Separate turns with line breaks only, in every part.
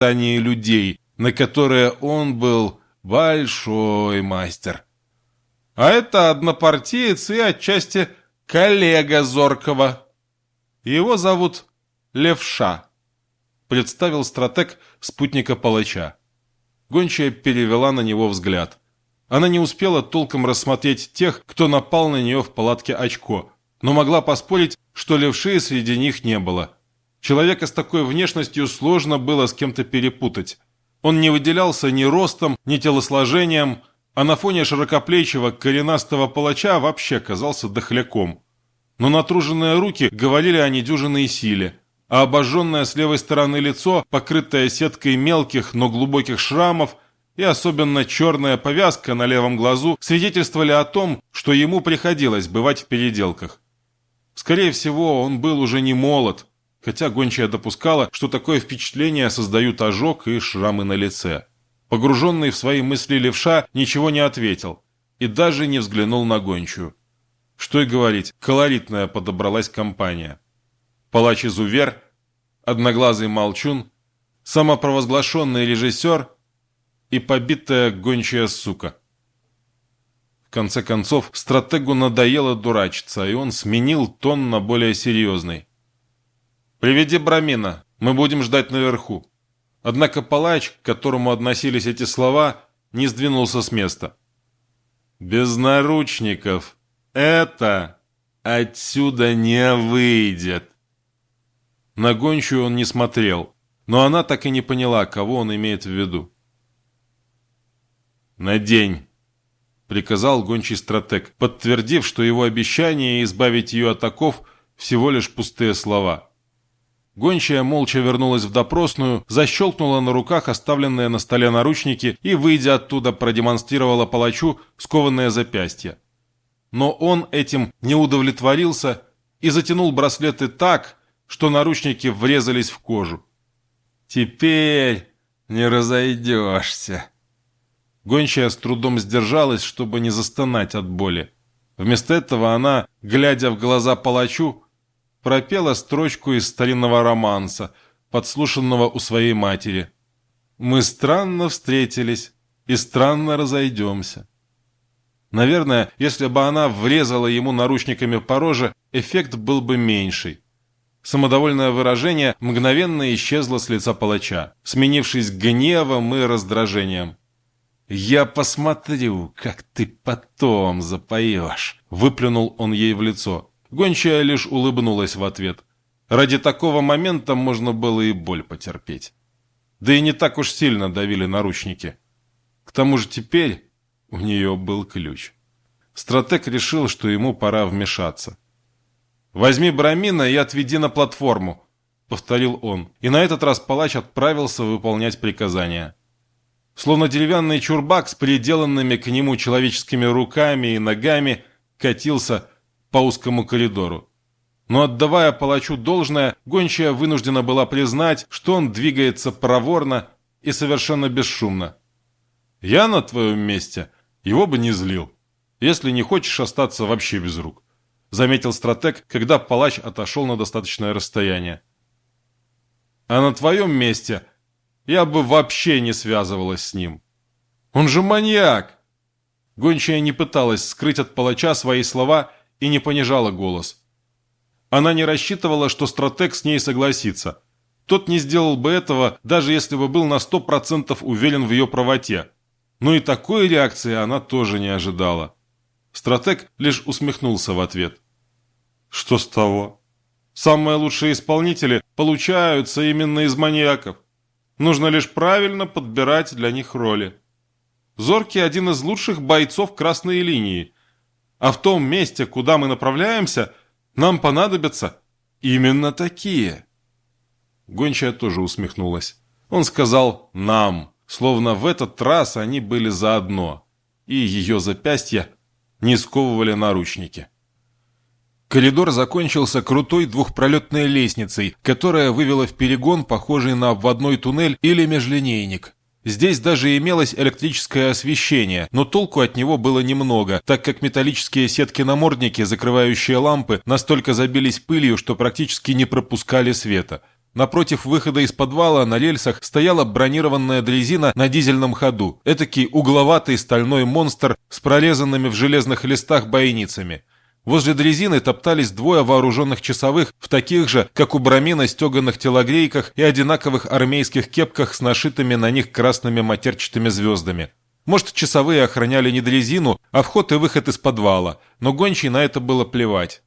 ожидании людей, на которые он был большой мастер. А это однопартиец и отчасти коллега Зоркова. Его зовут Левша, представил стратег спутника палача. Гончая перевела на него взгляд. Она не успела толком рассмотреть тех, кто напал на нее в палатке очко, но могла поспорить, что левши среди них не было. Человека с такой внешностью сложно было с кем-то перепутать. Он не выделялся ни ростом, ни телосложением, а на фоне широкоплечего коренастого палача вообще казался дохляком. Но натруженные руки говорили о недюжинной силе, а обожженное с левой стороны лицо, покрытое сеткой мелких, но глубоких шрамов, и особенно черная повязка на левом глазу свидетельствовали о том, что ему приходилось бывать в переделках. Скорее всего, он был уже не молод, хотя гончая допускала, что такое впечатление создают ожог и шрамы на лице. Погруженный в свои мысли левша ничего не ответил и даже не взглянул на гончую. Что и говорить, колоритная подобралась компания. Палач-изувер, одноглазый молчун, самопровозглашенный режиссер и побитая гончая сука. В конце концов, стратегу надоело дурачиться, и он сменил тон на более серьезный. «Приведи Брамина, мы будем ждать наверху». Однако палач, к которому относились эти слова, не сдвинулся с места. «Без наручников это отсюда не выйдет!» На гончую он не смотрел, но она так и не поняла, кого он имеет в виду. «Надень!» — приказал гончий стратег, подтвердив, что его обещание избавить ее от оков всего лишь пустые слова. Гончая молча вернулась в допросную, защелкнула на руках оставленные на столе наручники и, выйдя оттуда, продемонстрировала палачу скованное запястье. Но он этим не удовлетворился и затянул браслеты так, что наручники врезались в кожу. «Теперь не разойдешься». Гончая с трудом сдержалась, чтобы не застонать от боли. Вместо этого она, глядя в глаза палачу, пропела строчку из старинного романса, подслушанного у своей матери. «Мы странно встретились и странно разойдемся». Наверное, если бы она врезала ему наручниками по роже, эффект был бы меньший. Самодовольное выражение мгновенно исчезло с лица палача, сменившись гневом и раздражением. «Я посмотрю, как ты потом запоешь», — выплюнул он ей в лицо. Гончая лишь улыбнулась в ответ. Ради такого момента можно было и боль потерпеть. Да и не так уж сильно давили наручники. К тому же теперь у нее был ключ. Стратег решил, что ему пора вмешаться. «Возьми Брамина и отведи на платформу», — повторил он, и на этот раз палач отправился выполнять приказания. Словно деревянный чурбак с приделанными к нему человеческими руками и ногами катился по узкому коридору. Но отдавая палачу должное, гончая вынуждена была признать, что он двигается проворно и совершенно бесшумно. «Я на твоем месте его бы не злил, если не хочешь остаться вообще без рук», заметил стратег, когда палач отошел на достаточное расстояние. «А на твоем месте я бы вообще не связывалась с ним. Он же маньяк!» Гончая не пыталась скрыть от палача свои слова и не понижала голос. Она не рассчитывала, что стратег с ней согласится. Тот не сделал бы этого, даже если бы был на сто процентов уверен в ее правоте. Но и такой реакции она тоже не ожидала. Стратег лишь усмехнулся в ответ. Что с того? Самые лучшие исполнители получаются именно из маньяков. Нужно лишь правильно подбирать для них роли. Зоркий один из лучших бойцов красной линии – а в том месте, куда мы направляемся, нам понадобятся именно такие. Гончая тоже усмехнулась. Он сказал «нам», словно в этот раз они были заодно, и ее запястья не сковывали наручники. Коридор закончился крутой двухпролетной лестницей, которая вывела в перегон, похожий на обводной туннель или межлинейник. Здесь даже имелось электрическое освещение, но толку от него было немного, так как металлические сетки-намордники, закрывающие лампы, настолько забились пылью, что практически не пропускали света. Напротив выхода из подвала на рельсах стояла бронированная дрезина на дизельном ходу. Этакий угловатый стальной монстр с прорезанными в железных листах бойницами. Возле дрезины топтались двое вооруженных часовых в таких же, как у Брамина, стеганых телогрейках и одинаковых армейских кепках с нашитыми на них красными матерчатыми звездами. Может, часовые охраняли не дрезину, а вход и выход из подвала, но гончий на это было плевать.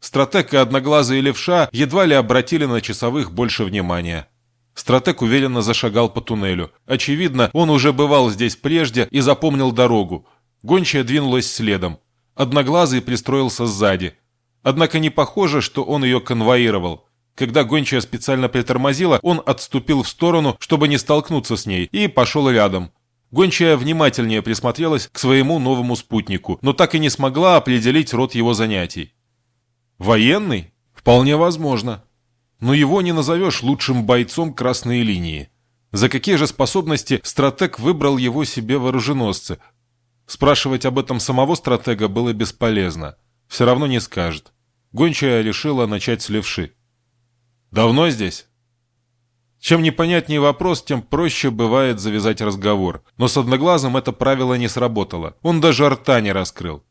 Стратег и одноглазый левша едва ли обратили на часовых больше внимания. Стратег уверенно зашагал по туннелю. Очевидно, он уже бывал здесь прежде и запомнил дорогу. Гончая двинулась следом. Одноглазый пристроился сзади. Однако не похоже, что он ее конвоировал. Когда гончая специально притормозила, он отступил в сторону, чтобы не столкнуться с ней, и пошел рядом. Гончая внимательнее присмотрелась к своему новому спутнику, но так и не смогла определить род его занятий. Военный? Вполне возможно. Но его не назовешь лучшим бойцом красной линии. За какие же способности стратег выбрал его себе вооруженосцы? Спрашивать об этом самого стратега было бесполезно. Все равно не скажет. Гончая решила начать с левши. «Давно здесь?» Чем непонятнее вопрос, тем проще бывает завязать разговор. Но с одноглазым это правило не сработало. Он даже рта не раскрыл.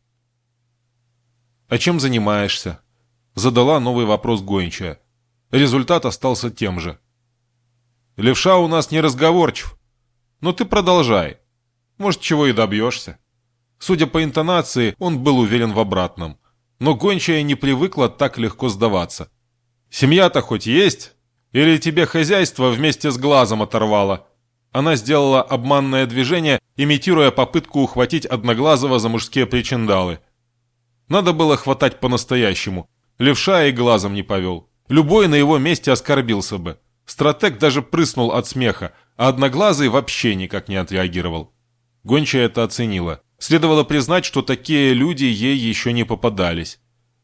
«А чем занимаешься?» Задала новый вопрос гончая. Результат остался тем же. «Левша у нас не разговорчив. Но ты продолжай. Может, чего и добьешься». Судя по интонации, он был уверен в обратном. Но гончая не привыкла так легко сдаваться. «Семья-то хоть есть? Или тебе хозяйство вместе с глазом оторвало?» Она сделала обманное движение, имитируя попытку ухватить Одноглазого за мужские причиндалы. Надо было хватать по-настоящему, Левша и глазом не повел. Любой на его месте оскорбился бы. Стратег даже прыснул от смеха, а Одноглазый вообще никак не отреагировал. Гончая это оценила. Следовало признать, что такие люди ей еще не попадались.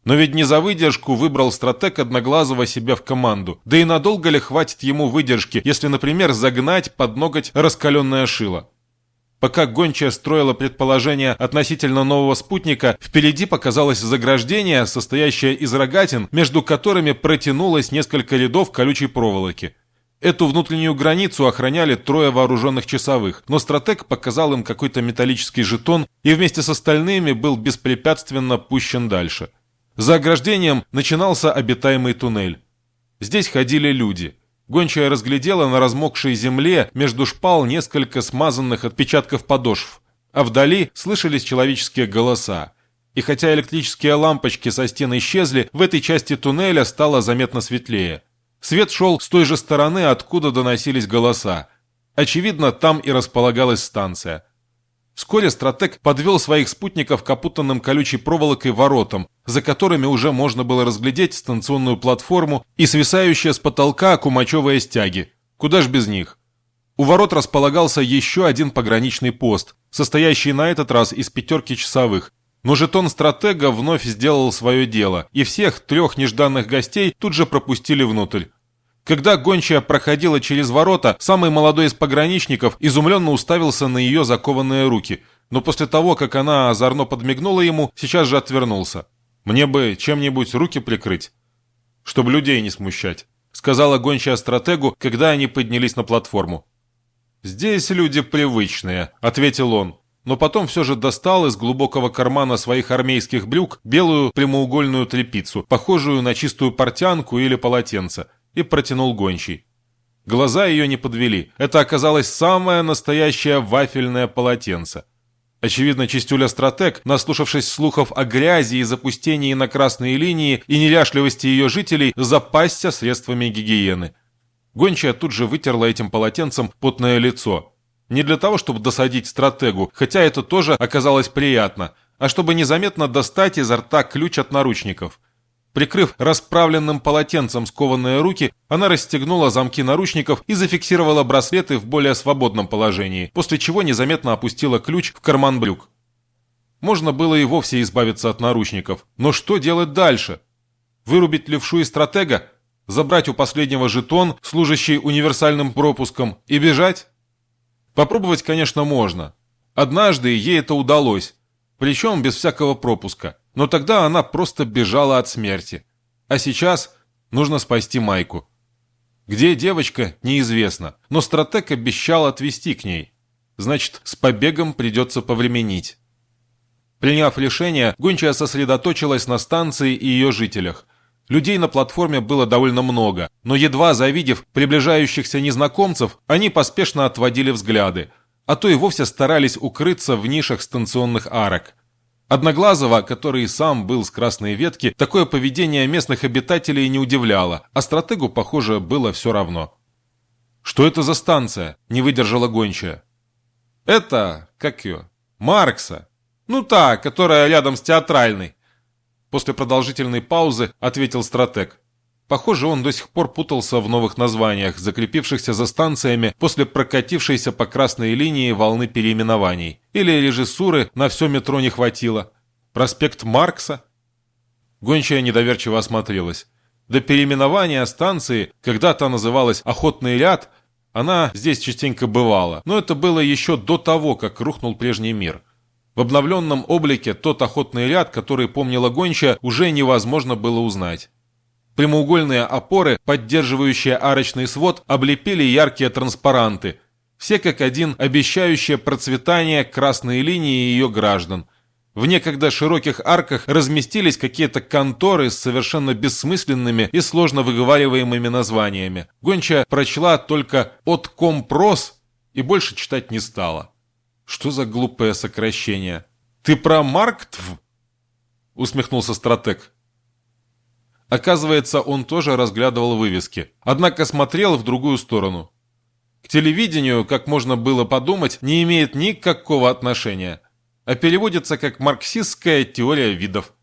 Но ведь не за выдержку выбрал стратег Одноглазого себя в команду. Да и надолго ли хватит ему выдержки, если, например, загнать под ноготь раскаленное шило? Пока гончая строила предположение относительно нового спутника, впереди показалось заграждение, состоящее из рогатин, между которыми протянулось несколько рядов колючей проволоки. Эту внутреннюю границу охраняли трое вооруженных часовых, но стратег показал им какой-то металлический жетон и вместе с остальными был беспрепятственно пущен дальше. За ограждением начинался обитаемый туннель. Здесь ходили люди – Гончая разглядела на размокшей земле между шпал несколько смазанных отпечатков подошв, а вдали слышались человеческие голоса. И хотя электрические лампочки со стен исчезли, в этой части туннеля стало заметно светлее. Свет шел с той же стороны, откуда доносились голоса. Очевидно, там и располагалась станция. Вскоре стратег подвел своих спутников к опутанным колючей проволокой воротам, за которыми уже можно было разглядеть станционную платформу и свисающие с потолка кумачевые стяги. Куда ж без них? У ворот располагался еще один пограничный пост, состоящий на этот раз из пятерки часовых. Но жетон стратега вновь сделал свое дело, и всех трех нежданных гостей тут же пропустили внутрь. Когда гончая проходила через ворота, самый молодой из пограничников изумленно уставился на ее закованные руки, но после того, как она озорно подмигнула ему, сейчас же отвернулся. «Мне бы чем-нибудь руки прикрыть, чтобы людей не смущать», сказала гончая стратегу, когда они поднялись на платформу. «Здесь люди привычные», — ответил он, но потом все же достал из глубокого кармана своих армейских брюк белую прямоугольную тряпицу, похожую на чистую портянку или полотенце, и протянул гончий. Глаза ее не подвели. Это оказалось самое настоящее вафельное полотенце. Очевидно, Чистюля-стратег, наслушавшись слухов о грязи и запустении на красной линии и неряшливости ее жителей, запасся средствами гигиены. Гончая тут же вытерла этим полотенцем потное лицо. Не для того, чтобы досадить стратегу, хотя это тоже оказалось приятно, а чтобы незаметно достать изо рта ключ от наручников – Прикрыв расправленным полотенцем скованные руки, она расстегнула замки наручников и зафиксировала браслеты в более свободном положении, после чего незаметно опустила ключ в карман брюк. Можно было и вовсе избавиться от наручников. Но что делать дальше? Вырубить левшу и стратега? Забрать у последнего жетон, служащий универсальным пропуском, и бежать? Попробовать, конечно, можно. Однажды ей это удалось, причем без всякого пропуска. Но тогда она просто бежала от смерти. А сейчас нужно спасти Майку. Где девочка, неизвестно, но стратег обещал отвезти к ней. Значит, с побегом придется повременить. Приняв решение, гончая сосредоточилась на станции и ее жителях. Людей на платформе было довольно много, но едва завидев приближающихся незнакомцев, они поспешно отводили взгляды, а то и вовсе старались укрыться в нишах станционных арок. Одноглазого, который сам был с красной ветки, такое поведение местных обитателей не удивляло, а стратегу, похоже, было все равно. «Что это за станция?» – не выдержала гончая. «Это, как ее, Маркса. Ну та, которая рядом с театральной. После продолжительной паузы ответил стратег. Похоже, он до сих пор путался в новых названиях, закрепившихся за станциями после прокатившейся по красной линии волны переименований. Или режиссуры на все метро не хватило. Проспект Маркса? Гончая недоверчиво осмотрелась. До переименования станции, когда-то называлась «Охотный ряд», она здесь частенько бывала, но это было еще до того, как рухнул прежний мир – в обновленном облике тот охотный ряд, который помнила гонча, уже невозможно было узнать. Прямоугольные опоры, поддерживающие арочный свод, облепили яркие транспаранты, все как один обещающие процветание красной линии ее граждан. В некогда широких арках разместились какие-то конторы с совершенно бессмысленными и сложно выговариваемыми названиями. Гонча прочла только «Откомпрос» и больше читать не стала. Что за глупое сокращение? Ты про Марктв? Усмехнулся стратег. Оказывается, он тоже разглядывал вывески, однако смотрел в другую сторону. К телевидению, как можно было подумать, не имеет никакого отношения, а переводится как «марксистская теория видов».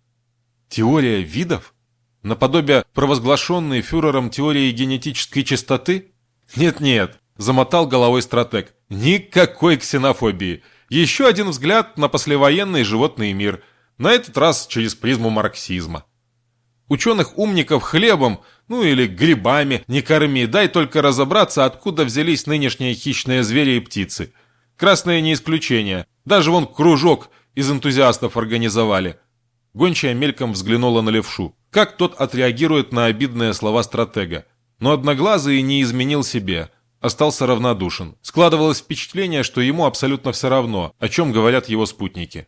Теория видов? Наподобие провозглашенной фюрером теории генетической чистоты? Нет-нет, замотал головой стратег. Никакой ксенофобии. Еще один взгляд на послевоенный животный мир. На этот раз через призму марксизма. Ученых-умников хлебом, ну или грибами не корми, дай только разобраться, откуда взялись нынешние хищные звери и птицы. Красное не исключение. Даже вон кружок из энтузиастов организовали. Гончая мельком взглянула на левшу. Как тот отреагирует на обидные слова стратега? Но одноглазый не изменил себе – остался равнодушен. Складывалось впечатление, что ему абсолютно все равно, о чем говорят его спутники.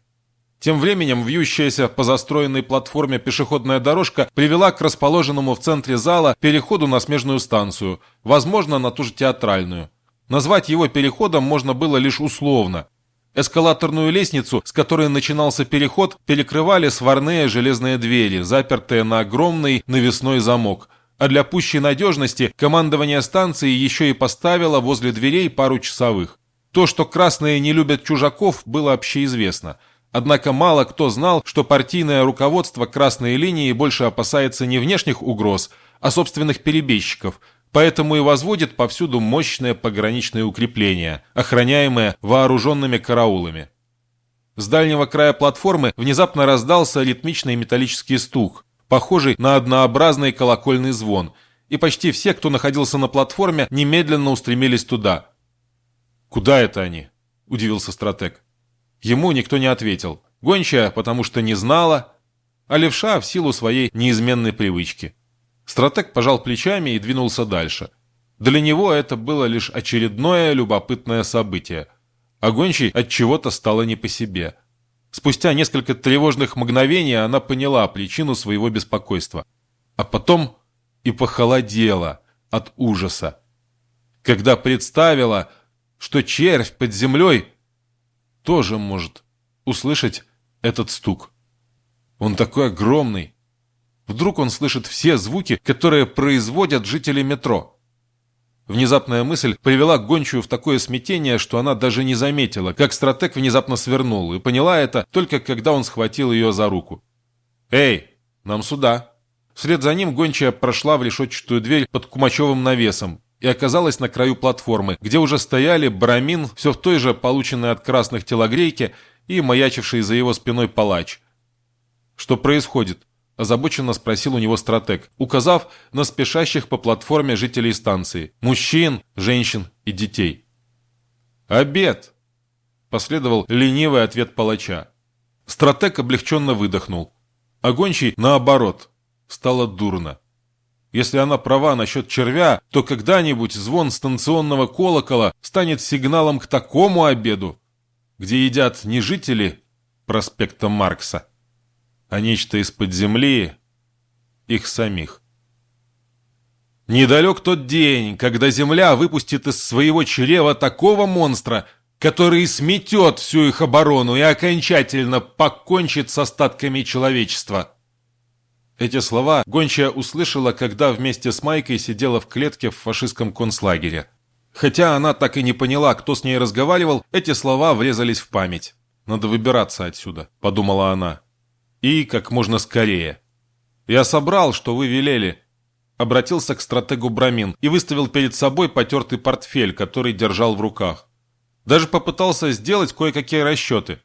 Тем временем вьющаяся по застроенной платформе пешеходная дорожка привела к расположенному в центре зала переходу на смежную станцию, возможно, на ту же театральную. Назвать его переходом можно было лишь условно. Эскалаторную лестницу, с которой начинался переход, перекрывали сварные железные двери, запертые на огромный навесной замок – а для пущей надежности командование станции еще и поставило возле дверей пару часовых. То, что красные не любят чужаков, было общеизвестно. Однако мало кто знал, что партийное руководство красной линии больше опасается не внешних угроз, а собственных перебежчиков, поэтому и возводит повсюду мощные пограничные укрепления, охраняемые вооруженными караулами. С дальнего края платформы внезапно раздался ритмичный металлический стук – похожий на однообразный колокольный звон, и почти все, кто находился на платформе, немедленно устремились туда. «Куда это они?» – удивился стратег. Ему никто не ответил. Гончая, потому что не знала, а левша в силу своей неизменной привычки. Стратег пожал плечами и двинулся дальше. Для него это было лишь очередное любопытное событие. А гончий от чего-то стало не по себе – Спустя несколько тревожных мгновений она поняла причину своего беспокойства. А потом и похолодела от ужаса. Когда представила, что червь под землей тоже может услышать этот стук. Он такой огромный. Вдруг он слышит все звуки, которые производят жители метро. Внезапная мысль привела гончую в такое смятение, что она даже не заметила, как стратег внезапно свернул, и поняла это только когда он схватил ее за руку. «Эй, нам сюда!» Вслед за ним гончая прошла в решетчатую дверь под кумачевым навесом и оказалась на краю платформы, где уже стояли Брамин, все в той же полученной от красных телогрейке, и маячивший за его спиной палач. «Что происходит?» – озабоченно спросил у него стратег, указав на спешащих по платформе жителей станции – мужчин, женщин и детей. «Обед!» – последовал ленивый ответ палача. Стратег облегченно выдохнул. Огончий, наоборот, стало дурно. Если она права насчет червя, то когда-нибудь звон станционного колокола станет сигналом к такому обеду, где едят не жители проспекта Маркса, а нечто из-под земли их самих. Недалек тот день, когда Земля выпустит из своего чрева такого монстра, который сметет всю их оборону и окончательно покончит с остатками человечества. Эти слова Гончая услышала, когда вместе с Майкой сидела в клетке в фашистском концлагере. Хотя она так и не поняла, кто с ней разговаривал, эти слова врезались в память. «Надо выбираться отсюда», — подумала она. «И как можно скорее». «Я собрал, что вы велели», — обратился к стратегу Брамин и выставил перед собой потертый портфель, который держал в руках. Даже попытался сделать кое-какие расчеты.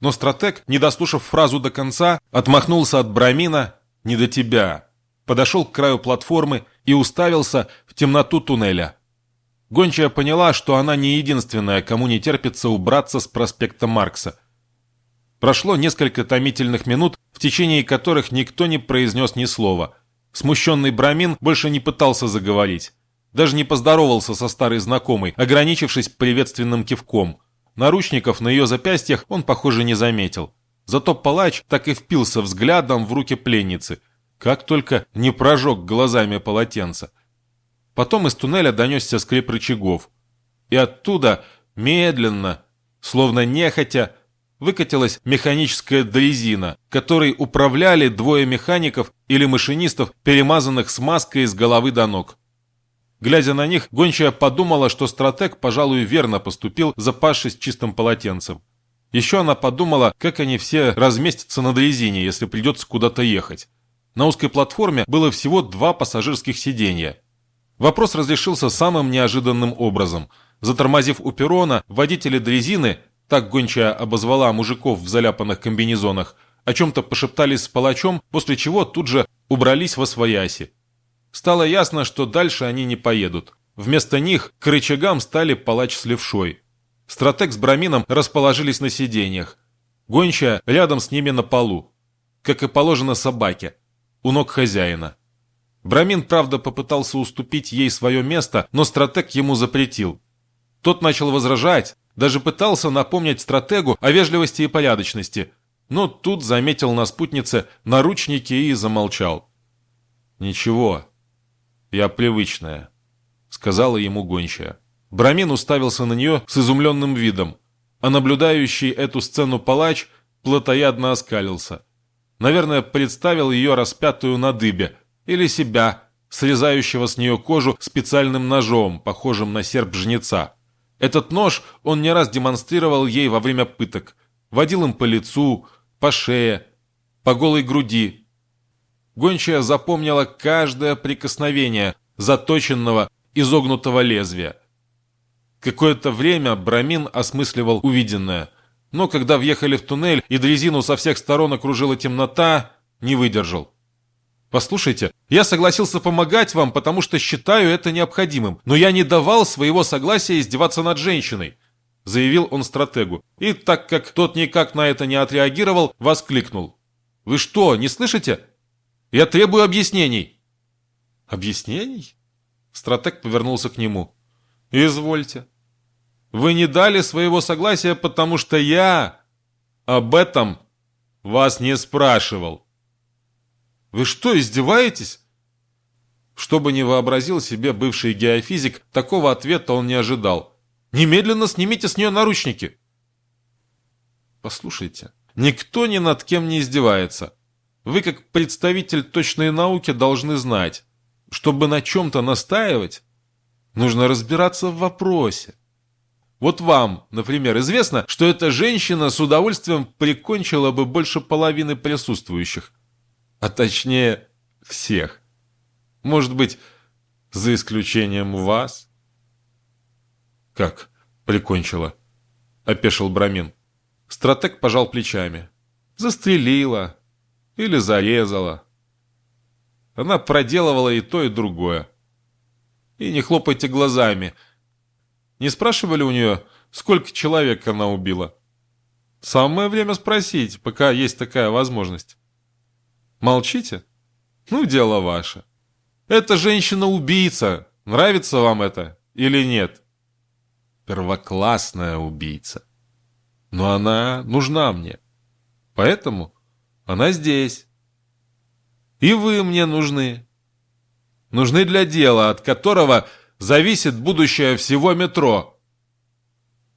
Но стратег, не дослушав фразу до конца, отмахнулся от Брамина не до тебя. Подошел к краю платформы и уставился в темноту туннеля. Гончая поняла, что она не единственная, кому не терпится убраться с проспекта Маркса. Прошло несколько томительных минут, в течение которых никто не произнес ни слова. Смущенный Брамин больше не пытался заговорить. Даже не поздоровался со старой знакомой, ограничившись приветственным кивком. Наручников на ее запястьях он, похоже, не заметил. Зато палач так и впился взглядом в руки пленницы, как только не прожег глазами полотенца. Потом из туннеля донесся скрип рычагов, и оттуда медленно, словно нехотя, выкатилась механическая дрезина, которой управляли двое механиков или машинистов, перемазанных смазкой с головы до ног. Глядя на них, гончая подумала, что стратег, пожалуй, верно поступил, запавшись чистым полотенцем. Еще она подумала, как они все разместятся на дрезине, если придется куда-то ехать. На узкой платформе было всего два пассажирских сиденья. Вопрос разрешился самым неожиданным образом. Затормозив у перрона, водители дрезины, так гончая обозвала мужиков в заляпанных комбинезонах, о чем-то пошептались с палачом, после чего тут же убрались во свояси. Стало ясно, что дальше они не поедут. Вместо них к рычагам стали палач с левшой. Стратег с Брамином расположились на сиденьях. Гончая рядом с ними на полу. Как и положено собаке. У ног хозяина. Брамин, правда, попытался уступить ей свое место, но стратег ему запретил. Тот начал возражать, даже пытался напомнить стратегу о вежливости и порядочности, но тут заметил на спутнице наручники и замолчал. «Ничего, я привычная», — сказала ему гончая. Брамин уставился на нее с изумленным видом, а наблюдающий эту сцену палач плотоядно оскалился. Наверное, представил ее распятую на дыбе, или себя, срезающего с нее кожу специальным ножом, похожим на серп жнеца. Этот нож он не раз демонстрировал ей во время пыток. Водил им по лицу, по шее, по голой груди. Гончая запомнила каждое прикосновение заточенного, изогнутого лезвия. Какое-то время Брамин осмысливал увиденное. Но когда въехали в туннель и дрезину со всех сторон окружила темнота, не выдержал. «Послушайте, я согласился помогать вам, потому что считаю это необходимым, но я не давал своего согласия издеваться над женщиной», заявил он стратегу. И так как тот никак на это не отреагировал, воскликнул. «Вы что, не слышите? Я требую объяснений». «Объяснений?» Стратег повернулся к нему. «Извольте». Вы не дали своего согласия, потому что я об этом вас не спрашивал. Вы что, издеваетесь? Что бы ни вообразил себе бывший геофизик, такого ответа он не ожидал. Немедленно снимите с нее наручники. Послушайте, никто ни над кем не издевается. Вы, как представитель точной науки, должны знать, чтобы на чем-то настаивать, нужно разбираться в вопросе. Вот вам, например, известно, что эта женщина с удовольствием прикончила бы больше половины присутствующих. А точнее, всех. Может быть, за исключением вас? Как прикончила? Опешил Брамин. Стратег пожал плечами. Застрелила или зарезала. Она проделывала и то, и другое. И не хлопайте глазами – не спрашивали у нее, сколько человек она убила? Самое время спросить, пока есть такая возможность. Молчите? Ну, дело ваше. «Это женщина-убийца. Нравится вам это или нет?» «Первоклассная убийца. Но она нужна мне. Поэтому она здесь. И вы мне нужны. Нужны для дела, от которого зависит будущее всего метро».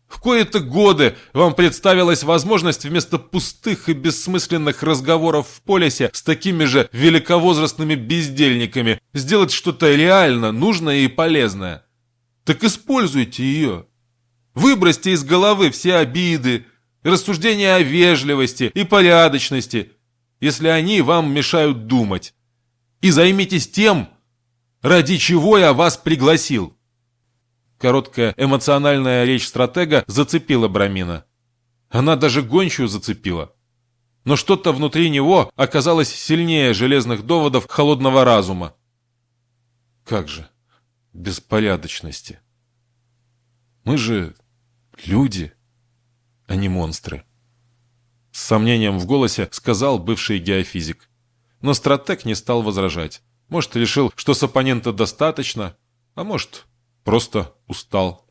В кои-то годы вам представилась возможность вместо пустых и бессмысленных разговоров в полисе с такими же великовозрастными бездельниками сделать что-то реально нужное и полезное. Так используйте ее. Выбросьте из головы все обиды, рассуждения о вежливости и порядочности, если они вам мешают думать. И займитесь тем, ради чего я вас пригласил. Короткая эмоциональная речь стратега зацепила Брамина. Она даже гончую зацепила. Но что-то внутри него оказалось сильнее железных доводов холодного разума. Как же беспорядочности. Мы же люди, а не монстры. С сомнением в голосе сказал бывший геофизик. Но стратег не стал возражать. Может, решил, что с оппонента достаточно, а может, Просто устал.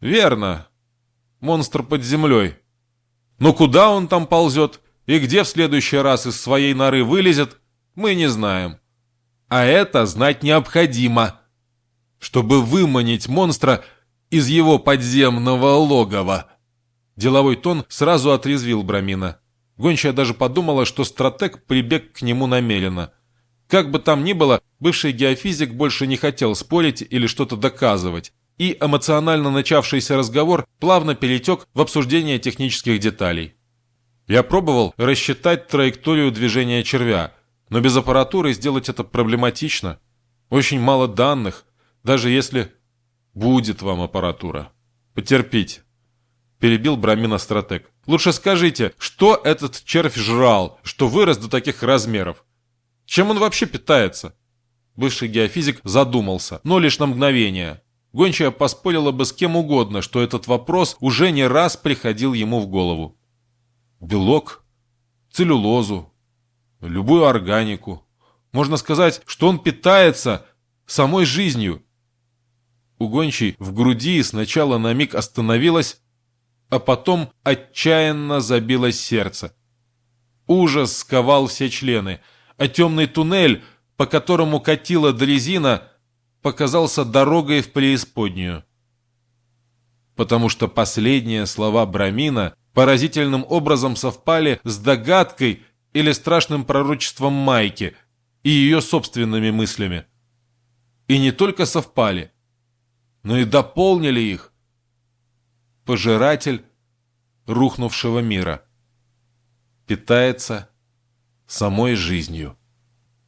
Верно. Монстр под землей. Но куда он там ползет и где в следующий раз из своей норы вылезет, мы не знаем. А это знать необходимо, чтобы выманить монстра из его подземного логова. Деловой тон сразу отрезвил Брамина. Гончая даже подумала, что стратег прибег к нему намеренно – как бы там ни было, бывший геофизик больше не хотел спорить или что-то доказывать, и эмоционально начавшийся разговор плавно перетек в обсуждение технических деталей. Я пробовал рассчитать траекторию движения червя, но без аппаратуры сделать это проблематично. Очень мало данных, даже если будет вам аппаратура. Потерпите. Перебил Брамина стратег. Лучше скажите, что этот червь жрал, что вырос до таких размеров? Чем он вообще питается? Бывший геофизик задумался, но лишь на мгновение. Гончая поспорила бы с кем угодно, что этот вопрос уже не раз приходил ему в голову. Белок, целлюлозу, любую органику. Можно сказать, что он питается самой жизнью. У гончей в груди сначала на миг остановилось, а потом отчаянно забилось сердце. Ужас сковал все члены – а темный туннель, по которому катила дрезина, показался дорогой в преисподнюю. Потому что последние слова Брамина поразительным образом совпали с догадкой или страшным пророчеством Майки и ее собственными мыслями. И не только совпали, но и дополнили их. Пожиратель рухнувшего мира питается самой жизнью.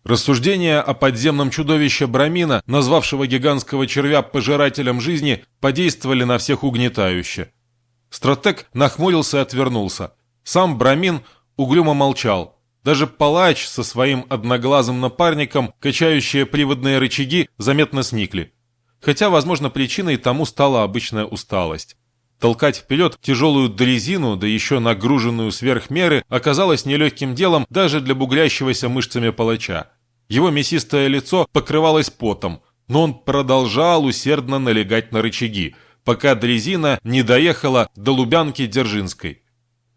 Рассуждения о подземном чудовище Брамина, назвавшего гигантского червя пожирателем жизни, подействовали на всех угнетающе. Стратег нахмурился и отвернулся. Сам Брамин угрюмо молчал. Даже палач со своим одноглазым напарником, качающие приводные рычаги, заметно сникли. Хотя, возможно, причиной тому стала обычная усталость. Толкать вперед тяжелую дрезину, да еще нагруженную сверх меры, оказалось нелегким делом даже для бугрящегося мышцами палача. Его мясистое лицо покрывалось потом, но он продолжал усердно налегать на рычаги, пока дрезина не доехала до Лубянки Дзержинской.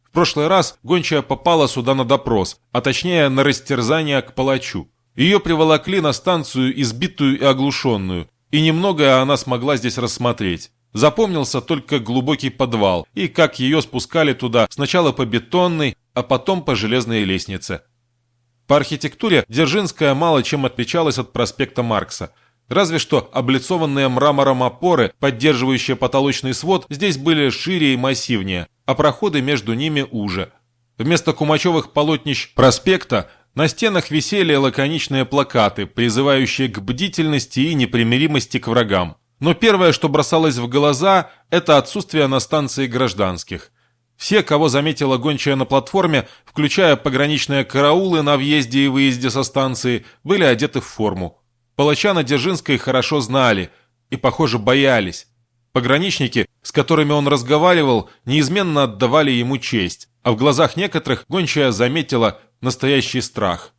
В прошлый раз гончая попала сюда на допрос, а точнее на растерзание к палачу. Ее приволокли на станцию избитую и оглушенную, и немногое она смогла здесь рассмотреть. Запомнился только глубокий подвал и как ее спускали туда сначала по бетонной, а потом по железной лестнице. По архитектуре Дзержинская мало чем отличалась от проспекта Маркса. Разве что облицованные мрамором опоры, поддерживающие потолочный свод, здесь были шире и массивнее, а проходы между ними уже. Вместо кумачевых полотнищ проспекта на стенах висели лаконичные плакаты, призывающие к бдительности и непримиримости к врагам. Но первое, что бросалось в глаза, это отсутствие на станции гражданских. Все, кого заметила гончая на платформе, включая пограничные караулы на въезде и выезде со станции, были одеты в форму. Палача на Дзержинской хорошо знали и, похоже, боялись. Пограничники, с которыми он разговаривал, неизменно отдавали ему честь, а в глазах некоторых гончая заметила настоящий страх.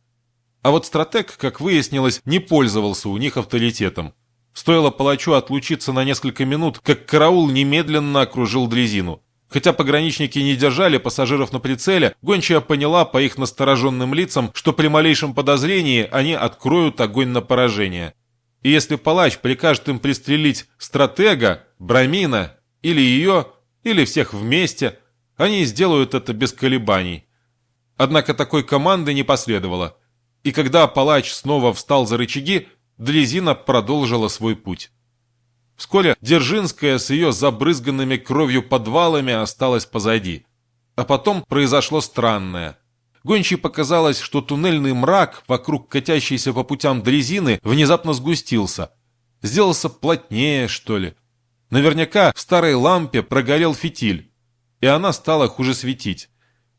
А вот стратег, как выяснилось, не пользовался у них авторитетом. Стоило палачу отлучиться на несколько минут, как караул немедленно окружил дрезину. Хотя пограничники не держали пассажиров на прицеле, гончая поняла по их настороженным лицам, что при малейшем подозрении они откроют огонь на поражение. И если палач прикажет им пристрелить стратега, Брамина или ее, или всех вместе, они сделают это без колебаний. Однако такой команды не последовало. И когда палач снова встал за рычаги, дрезина продолжила свой путь. Вскоре Дзержинская с ее забрызганными кровью подвалами осталась позади. А потом произошло странное. Гончей показалось, что туннельный мрак вокруг катящейся по путям дрезины внезапно сгустился. Сделался плотнее, что ли. Наверняка в старой лампе прогорел фитиль, и она стала хуже светить.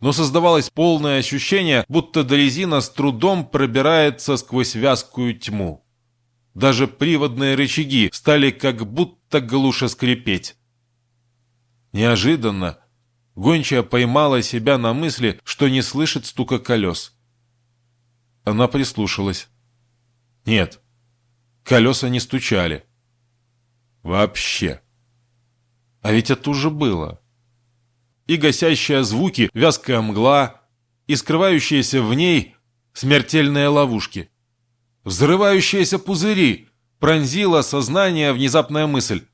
Но создавалось полное ощущение, будто дрезина с трудом пробирается сквозь вязкую тьму. Даже приводные рычаги стали как будто глуше скрипеть. Неожиданно гончая поймала себя на мысли, что не слышит стука колес. Она прислушалась. Нет, колеса не стучали. Вообще. А ведь это уже было. И гасящие звуки, вязкая мгла, и скрывающиеся в ней смертельные ловушки. Взрывающиеся пузыри пронзила сознание внезапная мысль.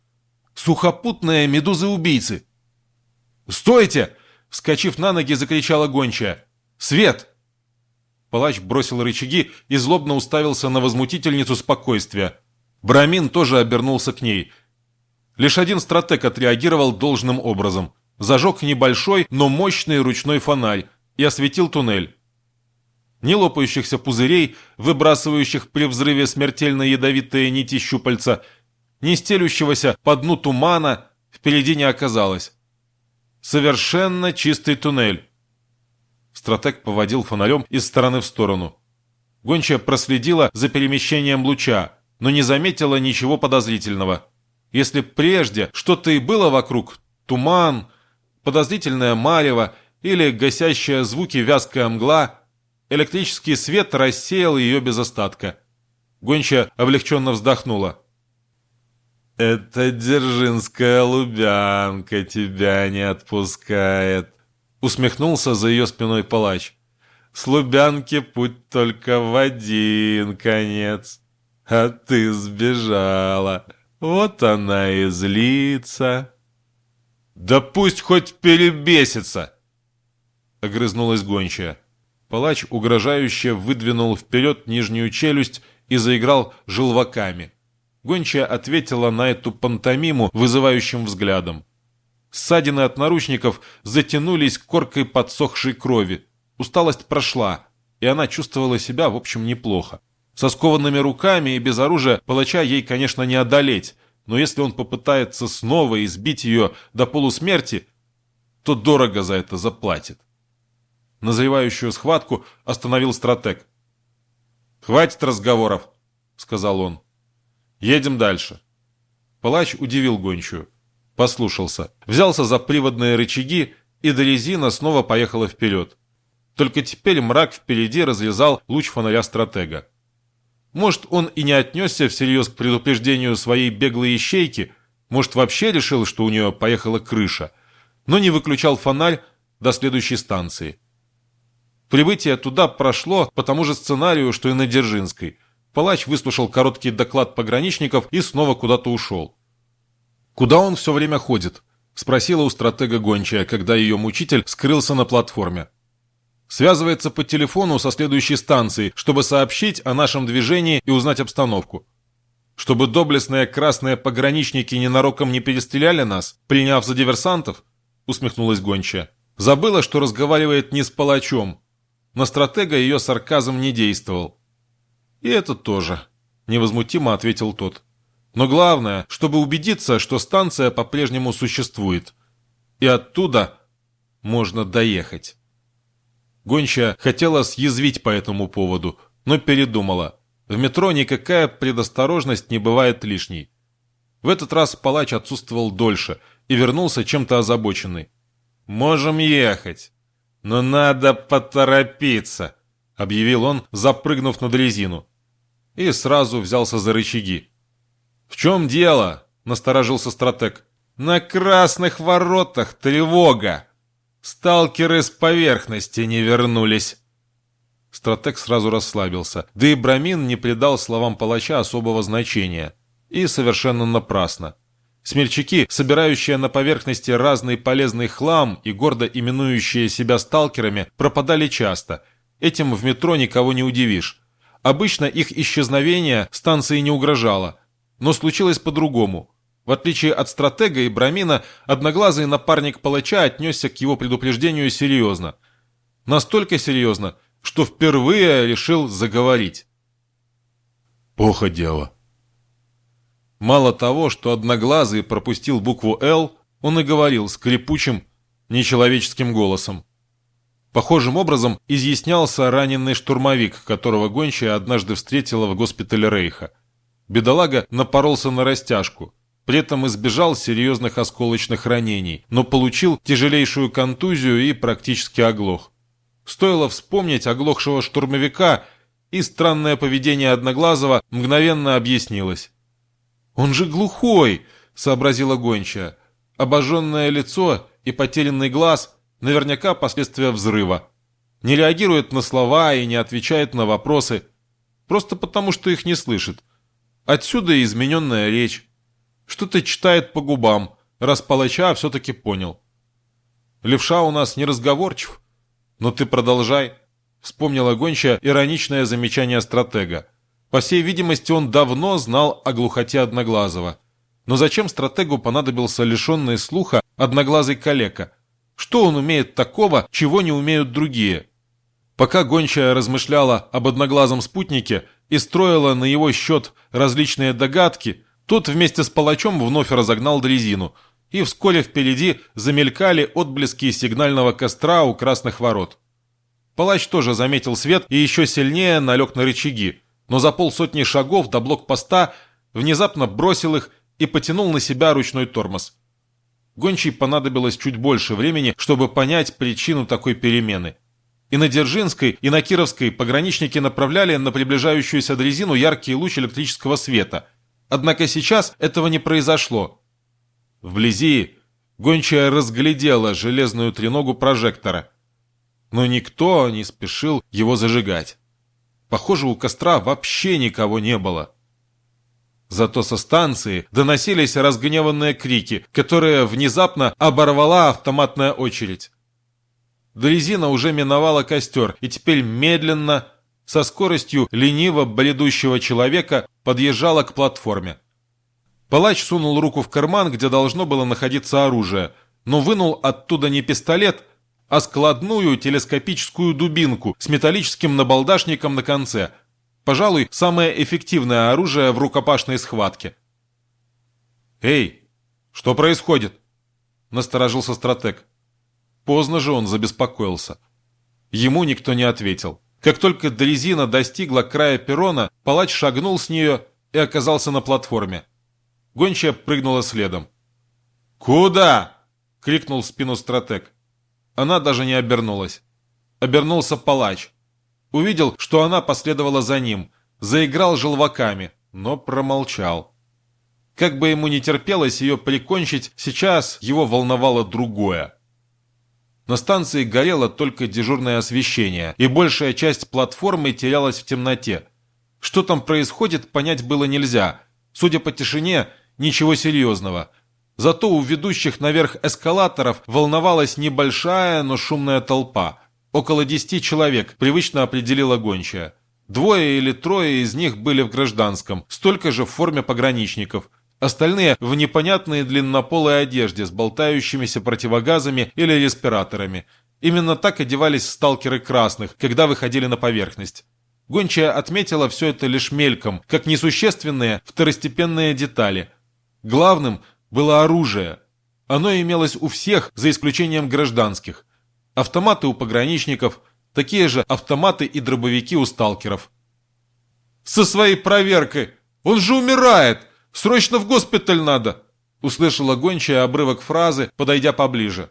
Сухопутные медузы-убийцы. «Стойте!» — вскочив на ноги, закричала гончая. «Свет!» Палач бросил рычаги и злобно уставился на возмутительницу спокойствия. Брамин тоже обернулся к ней. Лишь один стратег отреагировал должным образом. Зажег небольшой, но мощный ручной фонарь и осветил туннель ни лопающихся пузырей, выбрасывающих при взрыве смертельно ядовитые нити щупальца, ни стелющегося по дну тумана впереди не оказалось. Совершенно чистый туннель. Стратег поводил фонарем из стороны в сторону. Гончая проследила за перемещением луча, но не заметила ничего подозрительного. Если прежде что-то и было вокруг, туман, подозрительное марево или гасящая звуки вязкая мгла, Электрический свет рассеял ее без остатка. Гонча облегченно вздохнула. «Это Дзержинская Лубянка тебя не отпускает», — усмехнулся за ее спиной палач. «С Лубянки путь только в один конец, а ты сбежала. Вот она и злится». «Да пусть хоть перебесится!» — огрызнулась гончая. Палач угрожающе выдвинул вперед нижнюю челюсть и заиграл желваками. Гончая ответила на эту пантомиму вызывающим взглядом. Ссадины от наручников затянулись коркой подсохшей крови. Усталость прошла, и она чувствовала себя, в общем, неплохо. Со скованными руками и без оружия палача ей, конечно, не одолеть, но если он попытается снова избить ее до полусмерти, то дорого за это заплатит назревающую схватку, остановил стратег. «Хватит разговоров», — сказал он. «Едем дальше». Палач удивил гончую. Послушался. Взялся за приводные рычаги, и до резина снова поехала вперед. Только теперь мрак впереди разрезал луч фонаря стратега. Может, он и не отнесся всерьез к предупреждению своей беглой ищейки, может, вообще решил, что у нее поехала крыша, но не выключал фонарь до следующей станции. Прибытие туда прошло по тому же сценарию, что и на Дзержинской. Палач выслушал короткий доклад пограничников и снова куда-то ушел. «Куда он все время ходит?» – спросила у стратега гончая, когда ее мучитель скрылся на платформе. «Связывается по телефону со следующей станцией, чтобы сообщить о нашем движении и узнать обстановку. Чтобы доблестные красные пограничники ненароком не перестреляли нас, приняв за диверсантов?» – усмехнулась гончая. «Забыла, что разговаривает не с палачом, на стратега ее сарказм не действовал. «И это тоже», — невозмутимо ответил тот. «Но главное, чтобы убедиться, что станция по-прежнему существует. И оттуда можно доехать». Гонча хотела съязвить по этому поводу, но передумала. В метро никакая предосторожность не бывает лишней. В этот раз палач отсутствовал дольше и вернулся чем-то озабоченный. «Можем ехать», но надо поторопиться. — объявил он, запрыгнув на дрезину. И сразу взялся за рычаги. «В чем дело?» — насторожился стратег. «На красных воротах тревога! Сталкеры с поверхности не вернулись!» Стратег сразу расслабился, да и Брамин не придал словам палача особого значения. И совершенно напрасно. Смельчаки, собирающие на поверхности разный полезный хлам и гордо именующие себя сталкерами, пропадали часто. Этим в метро никого не удивишь. Обычно их исчезновение станции не угрожало. Но случилось по-другому. В отличие от стратега и Брамина, одноглазый напарник палача отнесся к его предупреждению серьезно. Настолько серьезно, что впервые решил заговорить.
Плохо дело.
Мало того, что Одноглазый пропустил букву «Л», он и говорил скрипучим, нечеловеческим голосом. Похожим образом изъяснялся раненый штурмовик, которого гончая однажды встретила в госпитале Рейха. Бедолага напоролся на растяжку, при этом избежал серьезных осколочных ранений, но получил тяжелейшую контузию и практически оглох. Стоило вспомнить оглохшего штурмовика, и странное поведение Одноглазого мгновенно объяснилось. «Он же глухой!» — сообразила гончая. Обожженное лицо и потерянный глаз — наверняка последствия взрыва. Не реагирует на слова и не отвечает на вопросы, просто потому что их не слышит. Отсюда и измененная речь. Что-то читает по губам, раз палача все-таки понял. Левша у нас неразговорчив, «Но ты продолжай», — вспомнила гончая ироничное замечание стратега. По всей видимости, он давно знал о глухоте Одноглазого. Но зачем стратегу понадобился лишенный слуха одноглазый калека? Что он умеет такого, чего не умеют другие? Пока гончая размышляла об одноглазом спутнике и строила на его счет различные догадки, тот вместе с палачом вновь разогнал дрезину — и вскоре впереди замелькали отблески сигнального костра у красных ворот. Палач тоже заметил свет и еще сильнее налег на рычаги, но за полсотни шагов до блокпоста внезапно бросил их и потянул на себя ручной тормоз. Гончей понадобилось чуть больше времени, чтобы понять причину такой перемены. И на Дзержинской, и на Кировской пограничники направляли на приближающуюся дрезину яркий луч электрического света. Однако сейчас этого не произошло. Вблизи гончая разглядела железную треногу прожектора, но никто не спешил его зажигать. Похоже, у костра вообще никого не было. Зато со станции доносились разгневанные крики, которые внезапно оборвала автоматная очередь. Дрезина уже миновала костер и теперь медленно, со скоростью лениво бредущего человека, подъезжала к платформе. Палач сунул руку в карман, где должно было находиться оружие, но вынул оттуда не пистолет, а складную телескопическую дубинку с металлическим набалдашником на конце. Пожалуй, самое эффективное оружие в рукопашной схватке. «Эй, что происходит?» – насторожился стратег. Поздно же он забеспокоился. Ему никто не ответил. Как только дрезина достигла края перрона, палач шагнул с нее и оказался на платформе. Гончая прыгнула следом. «Куда?» — крикнул в спину стратег. Она даже не обернулась. Обернулся палач. Увидел, что она последовала за ним, заиграл желваками, но промолчал. Как бы ему не терпелось ее прикончить, сейчас его волновало другое. На станции горело только дежурное освещение, и большая часть платформы терялась в темноте. Что там происходит, понять было нельзя. Судя по тишине, ничего серьезного. Зато у ведущих наверх эскалаторов волновалась небольшая, но шумная толпа. Около десяти человек, привычно определила гончая. Двое или трое из них были в гражданском, столько же в форме пограничников. Остальные в непонятной длиннополой одежде с болтающимися противогазами или респираторами. Именно так одевались сталкеры красных, когда выходили на поверхность. Гончая отметила все это лишь мельком, как несущественные второстепенные детали – Главным было оружие. Оно имелось у всех, за исключением гражданских. Автоматы у пограничников, такие же автоматы и дробовики у сталкеров. «Со своей проверкой! Он же умирает! Срочно в госпиталь надо!» Услышала гончая обрывок фразы, подойдя поближе.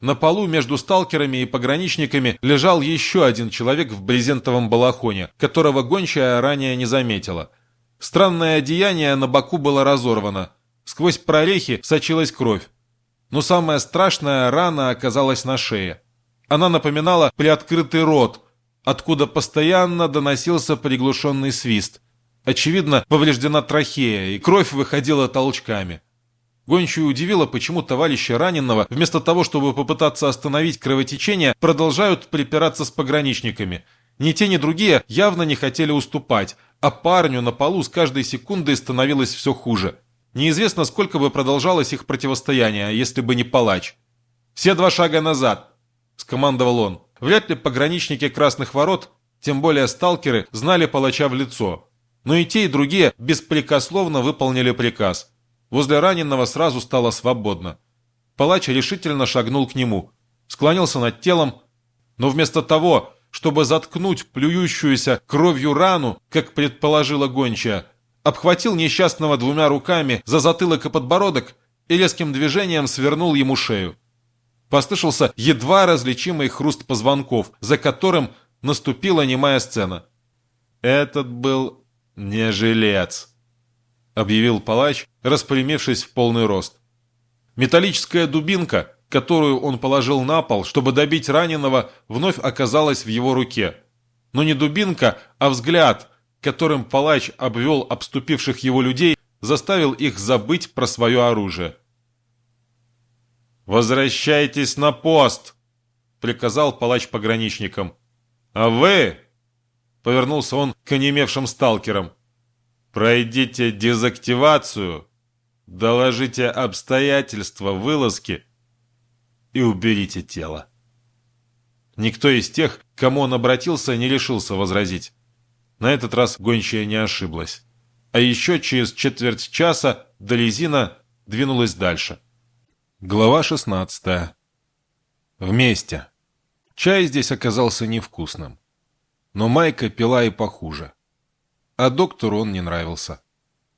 На полу между сталкерами и пограничниками лежал еще один человек в брезентовом балахоне, которого гончая ранее не заметила. Странное одеяние на боку было разорвано. Сквозь прорехи сочилась кровь. Но самая страшная рана оказалась на шее. Она напоминала приоткрытый рот, откуда постоянно доносился приглушенный свист. Очевидно, повреждена трахея, и кровь выходила толчками. Гончую удивило, почему товарищи раненого, вместо того, чтобы попытаться остановить кровотечение, продолжают припираться с пограничниками. Ни те, ни другие явно не хотели уступать, а парню на полу с каждой секундой становилось все хуже. Неизвестно, сколько бы продолжалось их противостояние, если бы не палач. «Все два шага назад!» – скомандовал он. Вряд ли пограничники Красных Ворот, тем более сталкеры, знали палача в лицо. Но и те, и другие беспрекословно выполнили приказ – Возле раненого сразу стало свободно. Палач решительно шагнул к нему, склонился над телом, но вместо того, чтобы заткнуть плюющуюся кровью рану, как предположила гончая, обхватил несчастного двумя руками за затылок и подбородок и резким движением свернул ему шею. Послышался едва различимый хруст позвонков, за которым наступила немая сцена. Этот был не жилец. — объявил палач, распрямившись в полный рост. Металлическая дубинка, которую он положил на пол, чтобы добить раненого, вновь оказалась в его руке. Но не дубинка, а взгляд, которым палач обвел обступивших его людей, заставил их забыть про свое оружие. «Возвращайтесь на пост!» — приказал палач пограничникам. «А вы...» — повернулся он к онемевшим сталкерам. Пройдите дезактивацию, доложите обстоятельства вылазки и уберите тело. Никто из тех, к кому он обратился, не решился возразить. На этот раз гончая не ошиблась. А еще через четверть часа Долезина двинулась дальше. Глава 16. Вместе. Чай здесь оказался невкусным. Но Майка пила и похуже. А доктору он не нравился.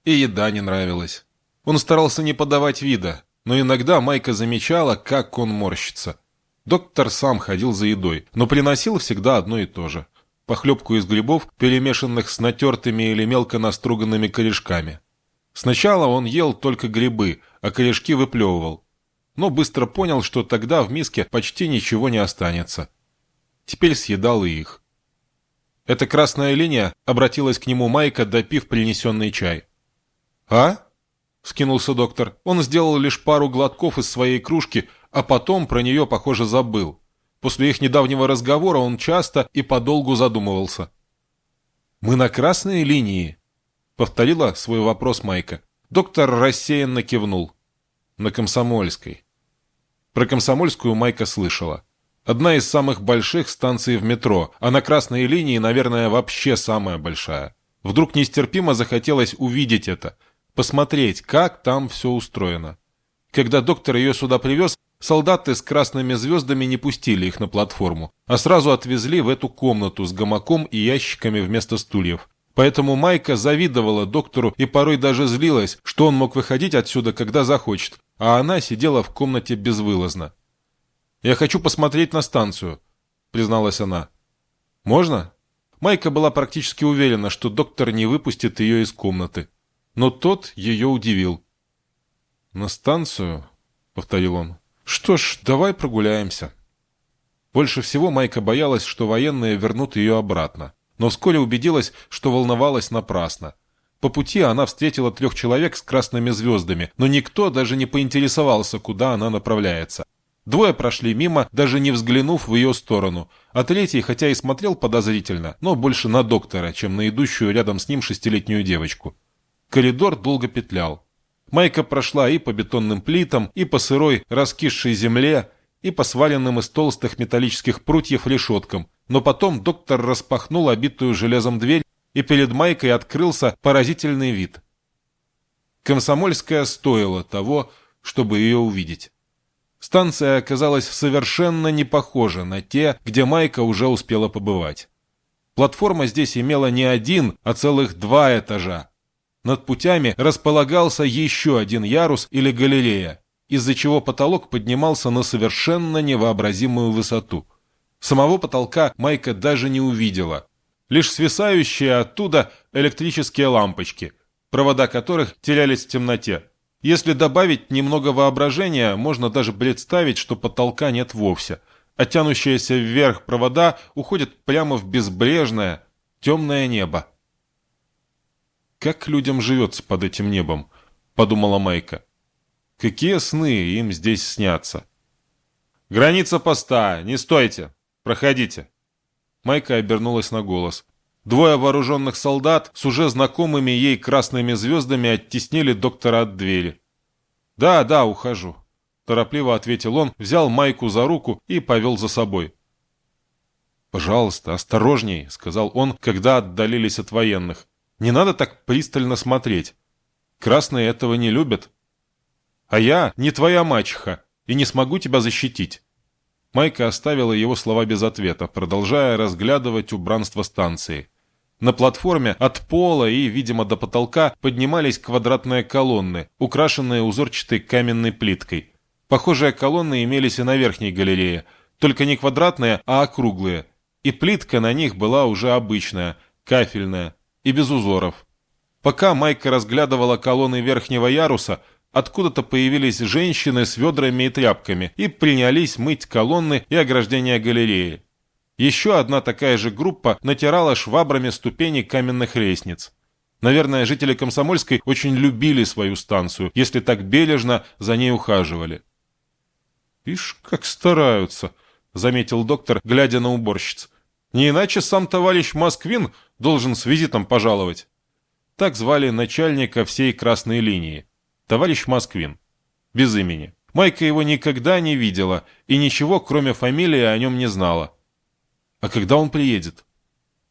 И еда не нравилась. Он старался не подавать вида, но иногда Майка замечала, как он морщится. Доктор сам ходил за едой, но приносил всегда одно и то же. Похлебку из грибов, перемешанных с натертыми или мелко наструганными корешками. Сначала он ел только грибы, а корешки выплевывал. Но быстро понял, что тогда в миске почти ничего не останется. Теперь съедал и их. «Это красная линия?» — обратилась к нему Майка, допив принесенный чай. «А?» — скинулся доктор. Он сделал лишь пару глотков из своей кружки, а потом про нее, похоже, забыл. После их недавнего разговора он часто и подолгу задумывался. «Мы на красной линии?» — повторила свой вопрос Майка. Доктор рассеянно кивнул. «На Комсомольской». Про Комсомольскую Майка слышала. Одна из самых больших станций в метро, а на красной линии, наверное, вообще самая большая. Вдруг нестерпимо захотелось увидеть это, посмотреть, как там все устроено. Когда доктор ее сюда привез, солдаты с красными звездами не пустили их на платформу, а сразу отвезли в эту комнату с гамаком и ящиками вместо стульев. Поэтому Майка завидовала доктору и порой даже злилась, что он мог выходить отсюда, когда захочет, а она сидела в комнате безвылазно. «Я хочу посмотреть на станцию», — призналась она. «Можно?» Майка была практически уверена, что доктор не выпустит ее из комнаты. Но тот ее удивил. «На станцию?» — повторил он. «Что ж, давай прогуляемся». Больше всего Майка боялась, что военные вернут ее обратно. Но вскоре убедилась, что волновалась напрасно. По пути она встретила трех человек с красными звездами, но никто даже не поинтересовался, куда она направляется. Двое прошли мимо, даже не взглянув в ее сторону, а третий, хотя и смотрел подозрительно, но больше на доктора, чем на идущую рядом с ним шестилетнюю девочку. Коридор долго петлял. Майка прошла и по бетонным плитам, и по сырой, раскисшей земле, и по сваленным из толстых металлических прутьев решеткам, но потом доктор распахнул обитую железом дверь, и перед Майкой открылся поразительный вид. Комсомольская стоила того, чтобы ее увидеть. Станция оказалась совершенно не похожа на те, где Майка уже успела побывать. Платформа здесь имела не один, а целых два этажа. Над путями располагался еще один ярус или галерея. из-за чего потолок поднимался на совершенно невообразимую высоту. Самого потолка Майка даже не увидела. Лишь свисающие оттуда электрические лампочки, провода которых терялись в темноте. Если добавить немного воображения, можно даже представить, что потолка нет вовсе, а тянущиеся вверх провода уходят прямо в безбрежное, темное небо. «Как людям живется под этим небом?» — подумала Майка. «Какие сны им здесь снятся?» «Граница поста! Не стойте! Проходите!» Майка обернулась на голос. Двое вооруженных солдат с уже знакомыми ей красными звездами оттеснили доктора от двери. «Да, да, ухожу», — торопливо ответил он, взял Майку за руку и повел за собой. «Пожалуйста, осторожней», — сказал он, когда отдалились от военных. «Не надо так пристально смотреть. Красные этого не любят. А я не твоя мачеха и не смогу тебя защитить». Майка оставила его слова без ответа, продолжая разглядывать убранство станции. На платформе от пола и, видимо, до потолка поднимались квадратные колонны, украшенные узорчатой каменной плиткой. Похожие колонны имелись и на верхней галерее, только не квадратные, а округлые. И плитка на них была уже обычная, кафельная и без узоров. Пока Майка разглядывала колонны верхнего яруса, откуда-то появились женщины с ведрами и тряпками и принялись мыть колонны и ограждения галереи. Еще одна такая же группа натирала швабрами ступени каменных лестниц. Наверное, жители Комсомольской очень любили свою станцию, если так бережно за ней ухаживали. «Ишь, как стараются», — заметил доктор, глядя на уборщиц. «Не иначе сам товарищ Москвин должен с визитом пожаловать». Так звали начальника всей красной линии. Товарищ Москвин. Без имени. Майка его никогда не видела и ничего, кроме фамилии, о нем не знала. «А когда он приедет?»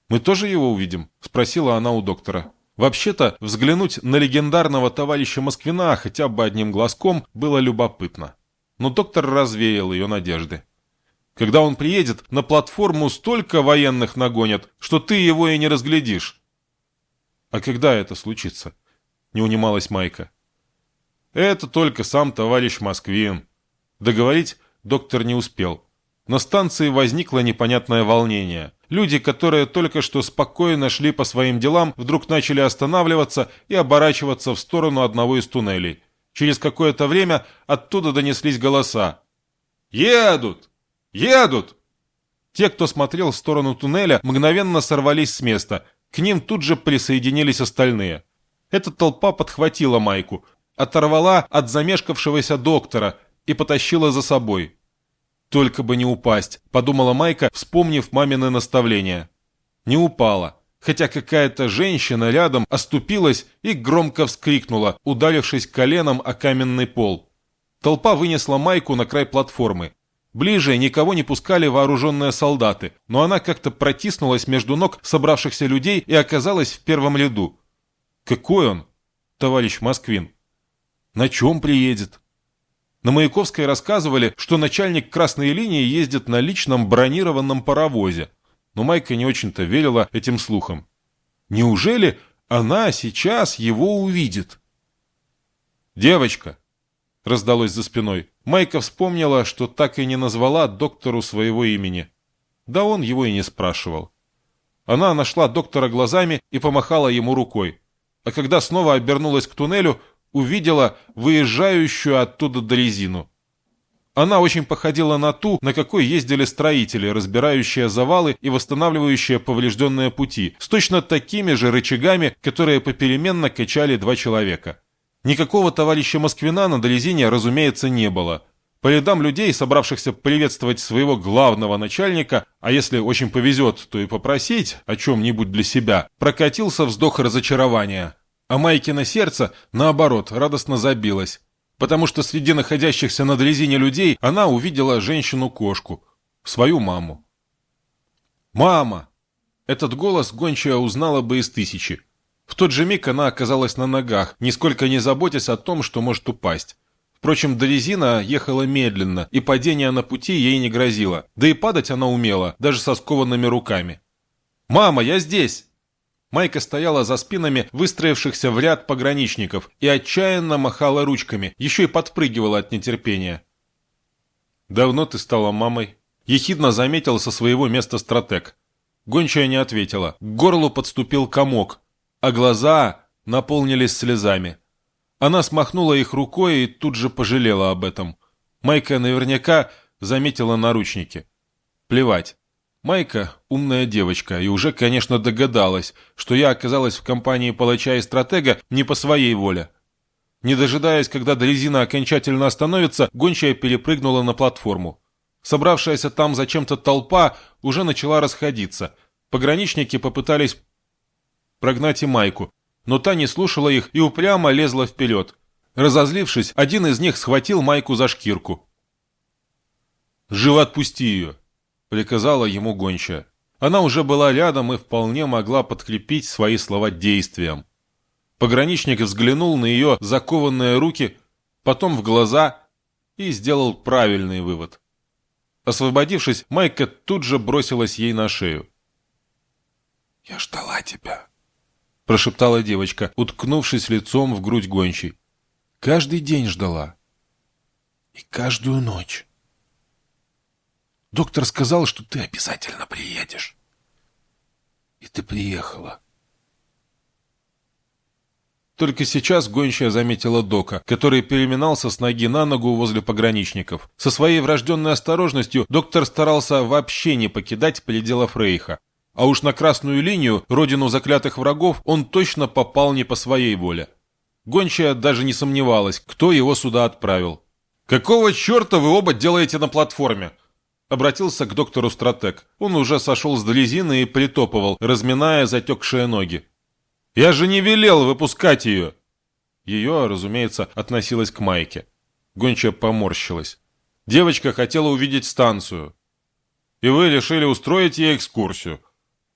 «Мы тоже его увидим?» — спросила она у доктора. Вообще-то, взглянуть на легендарного товарища Москвина хотя бы одним глазком было любопытно. Но доктор развеял ее надежды. Когда он приедет, на платформу столько военных нагонят, что ты его и не разглядишь. А когда это случится? Не унималась Майка. Это только сам товарищ Москвин. Договорить доктор не успел. На станции возникло непонятное волнение. Люди, которые только что спокойно шли по своим делам, вдруг начали останавливаться и оборачиваться в сторону одного из туннелей. Через какое-то время оттуда донеслись голоса. «Едут! Едут!» Те, кто смотрел в сторону туннеля, мгновенно сорвались с места. К ним тут же присоединились остальные. Эта толпа подхватила майку, оторвала от замешкавшегося доктора и потащила за собой. «Только бы не упасть», — подумала Майка, вспомнив мамины наставления. Не упала, хотя какая-то женщина рядом оступилась и громко вскрикнула, ударившись коленом о каменный пол. Толпа вынесла Майку на край платформы. Ближе никого не пускали вооруженные солдаты, но она как-то протиснулась между ног собравшихся людей и оказалась в первом ряду. «Какой он, товарищ Москвин? На чем приедет?» На Маяковской рассказывали, что начальник красной линии ездит на личном бронированном паровозе. Но Майка не очень-то верила этим слухам. Неужели она сейчас его увидит? «Девочка!» — раздалось за спиной. Майка вспомнила, что так и не назвала доктору своего имени. Да он его и не спрашивал. Она нашла доктора глазами и помахала ему рукой. А когда снова обернулась к туннелю, увидела выезжающую оттуда дрезину. Она очень походила на ту, на какой ездили строители, разбирающие завалы и восстанавливающие поврежденные пути, с точно такими же рычагами, которые попеременно качали два человека. Никакого товарища Москвина на дрезине, разумеется, не было. По рядам людей, собравшихся приветствовать своего главного начальника, а если очень повезет, то и попросить о чем-нибудь для себя, прокатился вздох разочарования – а Майкино сердце, наоборот, радостно забилось, потому что среди находящихся на дрезине людей она увидела женщину-кошку, свою маму. «Мама!» Этот голос гончая узнала бы из тысячи. В тот же миг она оказалась на ногах, нисколько не заботясь о том, что может упасть. Впрочем, дрезина ехала медленно, и падение на пути ей не грозило. Да и падать она умела, даже со скованными руками. «Мама, я здесь!» Майка стояла за спинами выстроившихся в ряд пограничников и отчаянно махала ручками, еще и подпрыгивала от нетерпения. «Давно ты стала мамой?» Ехидно заметил со своего места стратег. Гончая не ответила. К горлу подступил комок, а глаза наполнились слезами. Она смахнула их рукой и тут же пожалела об этом. Майка наверняка заметила наручники. Плевать. Майка – умная девочка и уже, конечно, догадалась, что я оказалась в компании палача и стратега не по своей воле. Не дожидаясь, когда дрезина окончательно остановится, гончая перепрыгнула на платформу. Собравшаяся там зачем-то толпа уже начала расходиться. Пограничники попытались прогнать и Майку, но та не слушала их и упрямо лезла вперед. Разозлившись, один из них схватил Майку за шкирку. «Живо отпусти ее!» — приказала ему гончая. Она уже была рядом и вполне могла подкрепить свои слова действием. Пограничник взглянул на ее закованные руки, потом в глаза и сделал правильный вывод. Освободившись, Майка тут же бросилась ей на шею.
«Я ждала тебя», —
прошептала девочка, уткнувшись лицом в грудь гончей. «Каждый день ждала.
И каждую ночь. Доктор сказал, что ты обязательно приедешь. И ты приехала.
Только сейчас гончая заметила Дока, который переминался с ноги на ногу возле пограничников. Со своей врожденной осторожностью доктор старался вообще не покидать пределов Рейха. А уж на красную линию, родину заклятых врагов, он точно попал не по своей воле. Гончая даже не сомневалась, кто его сюда отправил. «Какого черта вы оба делаете на платформе?» Обратился к доктору Стратег. Он уже сошел с дрезины и притопывал, разминая затекшие ноги. Я же не велел выпускать ее!» Ее, разумеется, относилась к Майке. Гончая поморщилась. Девочка хотела увидеть станцию. «И вы решили устроить ей экскурсию?»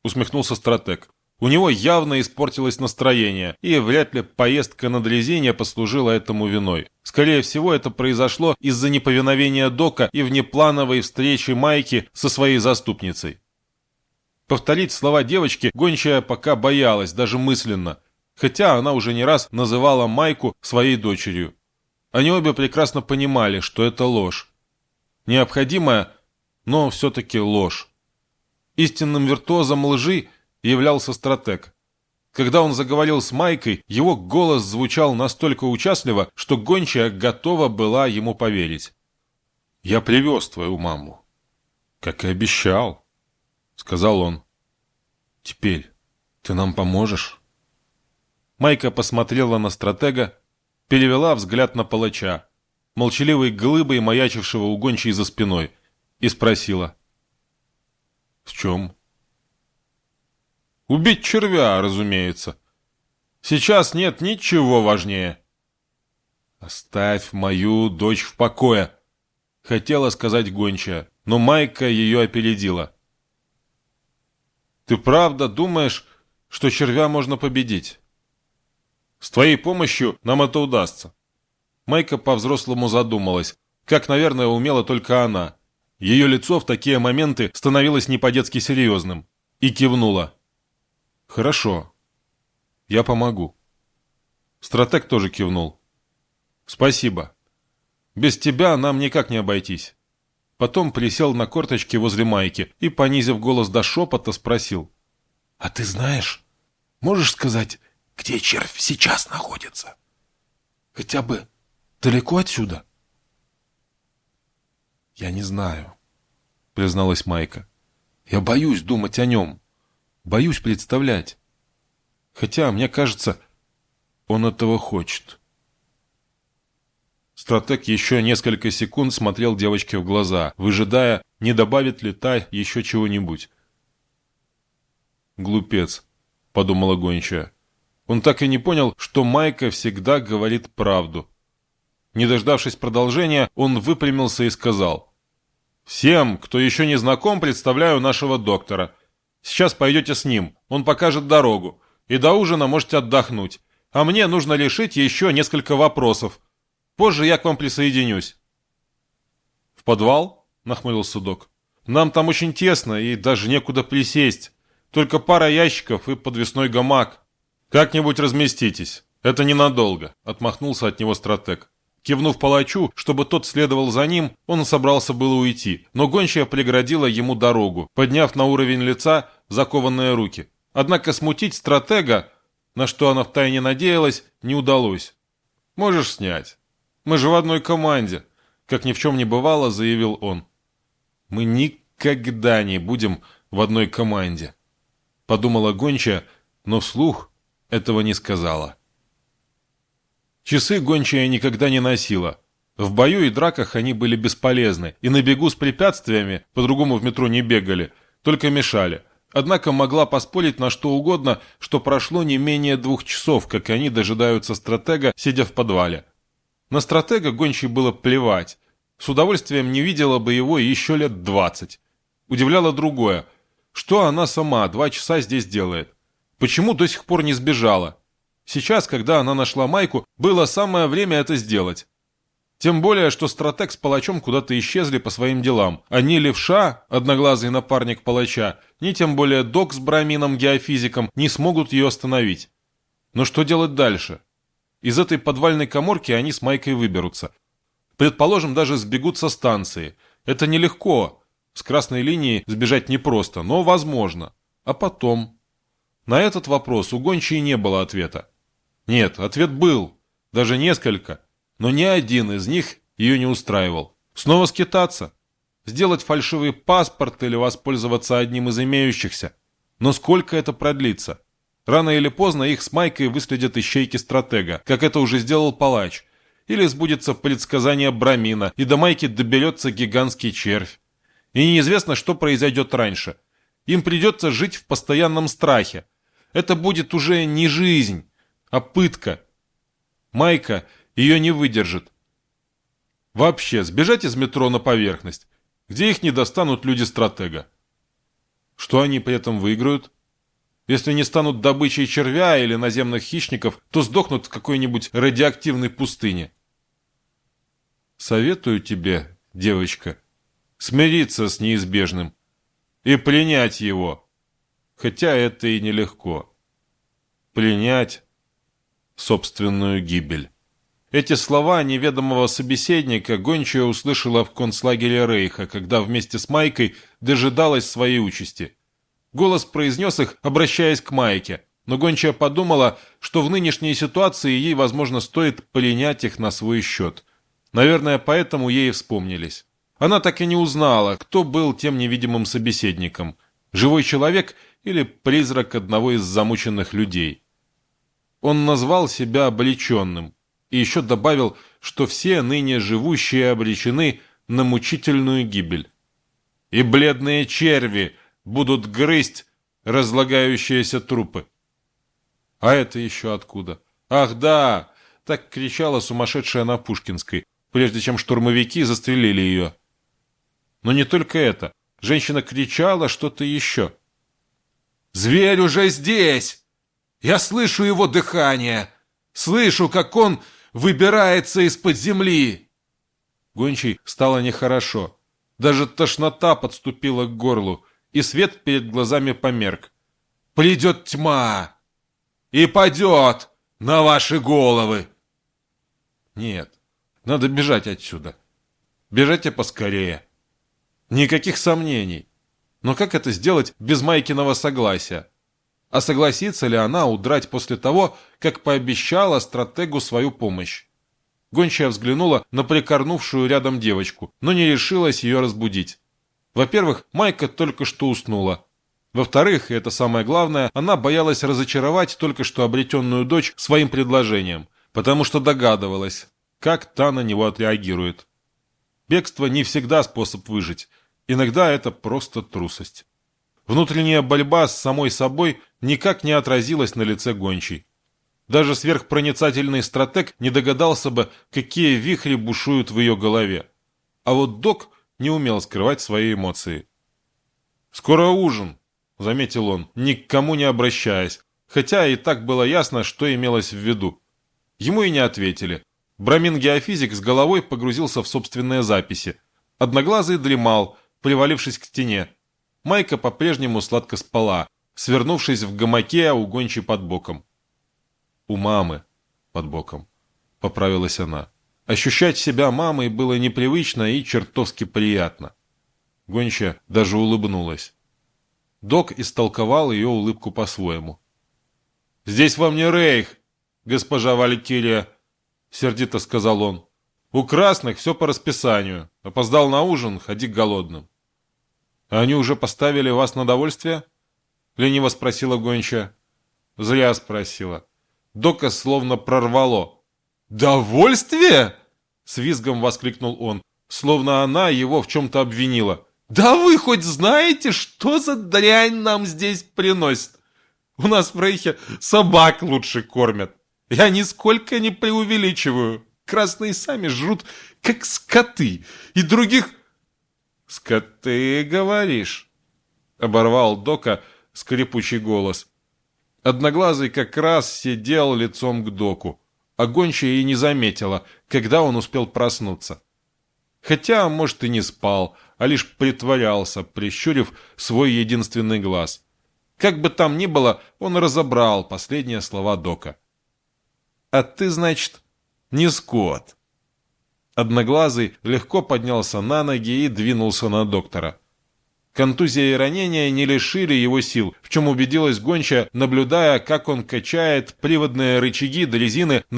Усмехнулся стратег. У него явно испортилось настроение, и вряд ли поездка на дрезине послужила этому виной. Скорее всего, это произошло из-за неповиновения Дока и внеплановой встречи Майки со своей заступницей. Повторить слова девочки гончая пока боялась, даже мысленно, хотя она уже не раз называла Майку своей дочерью. Они обе прекрасно понимали, что это ложь. Необходимая, но все-таки ложь. Истинным виртуозом лжи являлся стратег. Когда он заговорил с Майкой, его голос звучал настолько участливо, что гончая готова была ему поверить. «Я привез твою маму, как и обещал», — сказал он. «Теперь ты нам поможешь?» Майка посмотрела на стратега, перевела взгляд на палача, молчаливой глыбой маячившего у гончей за спиной, и спросила. «В чем?» «Убить червя, разумеется. Сейчас нет ничего важнее». «Оставь мою дочь в покое», — хотела сказать гончая, но Майка ее опередила. Ты правда думаешь, что червя можно победить? С твоей помощью нам это удастся. Майка по-взрослому задумалась, как, наверное, умела только она. Ее лицо в такие моменты становилось не по-детски серьезным. И кивнула. «Хорошо. Я помогу». Стратег тоже кивнул. «Спасибо. Без тебя нам никак не обойтись». Потом присел на корточки возле Майки и, понизив голос до шепота, спросил.
«А ты знаешь, можешь сказать, где червь сейчас находится? Хотя бы далеко отсюда?»
«Я не знаю», — призналась Майка. «Я боюсь думать о нем. Боюсь представлять. Хотя, мне кажется, он этого хочет». Стратег еще несколько секунд смотрел девочке в глаза, выжидая, не добавит ли та еще чего-нибудь. «Глупец», — подумала гончая. Он так и не понял, что Майка всегда говорит правду. Не дождавшись продолжения, он выпрямился и сказал. «Всем, кто еще не знаком, представляю нашего доктора. Сейчас пойдете с ним, он покажет дорогу, и до ужина можете отдохнуть. А мне нужно решить еще несколько вопросов, Позже я к вам присоединюсь». «В подвал?» — нахмурился док. «Нам там очень тесно и даже некуда присесть. Только пара ящиков и подвесной гамак. Как-нибудь разместитесь. Это ненадолго», — отмахнулся от него стратег. Кивнув палачу, чтобы тот следовал за ним, он собрался было уйти, но гончая преградила ему дорогу, подняв на уровень лица закованные руки. Однако смутить стратега, на что она втайне надеялась, не удалось. «Можешь снять. Мы же в одной команде», — как ни в чем не бывало, заявил он. «Мы никогда не будем в одной команде», — подумала гончая, но вслух этого не сказала. Часы гончая никогда не носила. В бою и драках они были бесполезны, и на бегу с препятствиями, по-другому в метро не бегали, только мешали. Однако могла поспорить на что угодно, что прошло не менее двух часов, как они дожидаются стратега, сидя в подвале. На стратега гончей было плевать. С удовольствием не видела бы его еще лет двадцать. Удивляло другое. Что она сама два часа здесь делает? Почему до сих пор не сбежала? Сейчас, когда она нашла майку, было самое время это сделать. Тем более, что стратег с палачом куда-то исчезли по своим делам, а ни левша, одноглазый напарник палача, ни тем более док с брамином-геофизиком не смогут ее остановить. Но что делать дальше? Из этой подвальной коморки они с Майкой выберутся. Предположим, даже сбегут со станции. Это нелегко. С красной линии сбежать непросто, но возможно. А потом? На этот вопрос у гончей не было ответа. Нет, ответ был, даже несколько, но ни один из них ее не устраивал. Снова скитаться, сделать фальшивый паспорт или воспользоваться одним из имеющихся. Но сколько это продлится? Рано или поздно их с Майкой выследят ищейки стратега, как это уже сделал палач. Или сбудется предсказание Брамина, и до Майки доберется гигантский червь. И неизвестно, что произойдет раньше. Им придется жить в постоянном страхе. Это будет уже не жизнь, а пытка. Майка ее не выдержит. Вообще, сбежать из метро на поверхность, где их не достанут люди-стратега. Что они при этом выиграют? Если не станут добычей червя или наземных хищников, то сдохнут в какой-нибудь радиоактивной пустыне. Советую тебе, девочка, смириться с неизбежным и пленять его, хотя это и нелегко. Пленять собственную гибель. Эти слова неведомого собеседника гончая услышала в концлагере Рейха, когда вместе с Майкой дожидалась своей участи. Голос произнес их, обращаясь к Майке, но гончая подумала, что в нынешней ситуации ей, возможно, стоит полинять их на свой счет. Наверное, поэтому ей вспомнились. Она так и не узнала, кто был тем невидимым собеседником – живой человек или призрак одного из замученных людей – он назвал себя облеченным и еще добавил, что все ныне живущие обречены на мучительную гибель. И бледные черви будут грызть разлагающиеся трупы. А это еще откуда? Ах да, так кричала сумасшедшая на Пушкинской, прежде чем штурмовики застрелили ее. Но не только это. Женщина кричала что-то еще. «Зверь уже здесь!» Я слышу его дыхание, слышу, как он выбирается из-под земли. Гончей стало нехорошо. Даже тошнота подступила к горлу, и свет перед глазами померк. Придет тьма и падет на ваши головы. Нет, надо бежать отсюда. Бежать и поскорее. Никаких сомнений. Но как это сделать без Майкиного согласия? А согласится ли она удрать после того, как пообещала стратегу свою помощь? Гончая взглянула на прикорнувшую рядом девочку, но не решилась ее разбудить. Во-первых, Майка только что уснула. Во-вторых, и это самое главное, она боялась разочаровать только что обретенную дочь своим предложением, потому что догадывалась, как та на него отреагирует. Бегство не всегда способ выжить, иногда это просто трусость. Внутренняя борьба с самой собой никак не отразилась на лице гончей. Даже сверхпроницательный стратег не догадался бы, какие вихри бушуют в ее голове. А вот док не умел скрывать свои эмоции. «Скоро ужин», — заметил он, ни к кому не обращаясь, хотя и так было ясно, что имелось в виду. Ему и не ответили. Брамин-геофизик с головой погрузился в собственные записи. Одноглазый дремал, привалившись к стене. Майка по-прежнему сладко спала, свернувшись в гамаке у гончей под боком. «У мамы под боком», — поправилась она. Ощущать себя мамой было непривычно и чертовски приятно. Гонча даже улыбнулась. Док истолковал ее улыбку по-своему. «Здесь вам не рейх, госпожа Валькирия», — сердито сказал он. «У красных все по расписанию. Опоздал на ужин, ходи голодным». «А они уже поставили вас на довольствие?» — лениво спросила Гонча. «Зря спросила. Дока словно прорвало. «Довольствие?» — с визгом воскликнул он, словно она его в чем-то обвинила. «Да вы хоть знаете, что за дрянь нам здесь приносит? У нас в Рейхе собак лучше кормят. Я нисколько не преувеличиваю. Красные сами жрут, как скоты, и других...» «Скоты, говоришь?» — оборвал Дока скрипучий голос. Одноглазый как раз сидел лицом к Доку а гончая и не заметила, когда он успел проснуться. Хотя, может, и не спал, а лишь притворялся, прищурив свой единственный глаз. Как бы там ни было, он разобрал последние слова Дока. «А ты, значит, не скот». Одноглазый легко поднялся на ноги и двинулся на доктора. Контузия и ранения не лишили его сил, в чем убедилась гонча, наблюдая, как он качает приводные рычаги дрезины